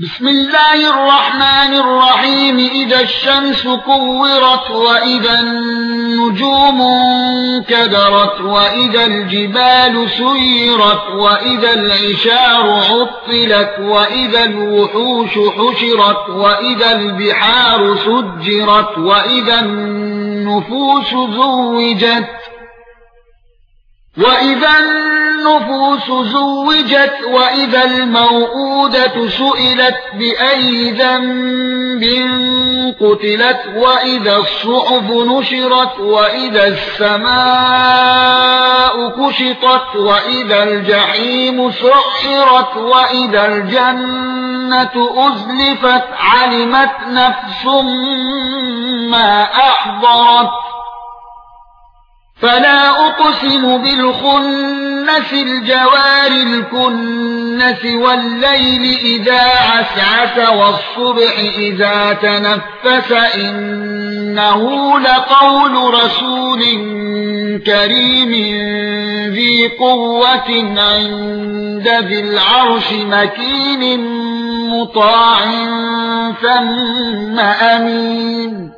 بسم الله الرحمن الرحيم. إذا الشمس كورت وإذا النجوم انكدرت وإذا الجبال سيرت وإذا العشار عطلت وإذا الوحوش حشرت وإذا البحار سجرت وإذا النفوس زوجت واذا النفوس زوجت واذا الموءودة سئلت باي ذنب قتلت واذا الصحف نشرت واذا السماء كشطت واذا الجحيم سعرت واذا الجنة ازلفت علمت نفس ما احضرت فلا أقسم بالخنس الجوار الكنس والليل إذا عسعس والصبح إذا تنفس إنه لقول رسول كريم ذي قوة عند ذي العرش مكين مطاع ثم أمين.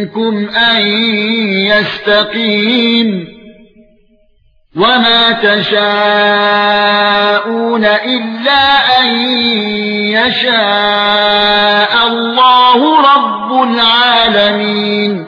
منكم أن يستقيم وما تشاءون إلا أن يشاء الله رب العالمين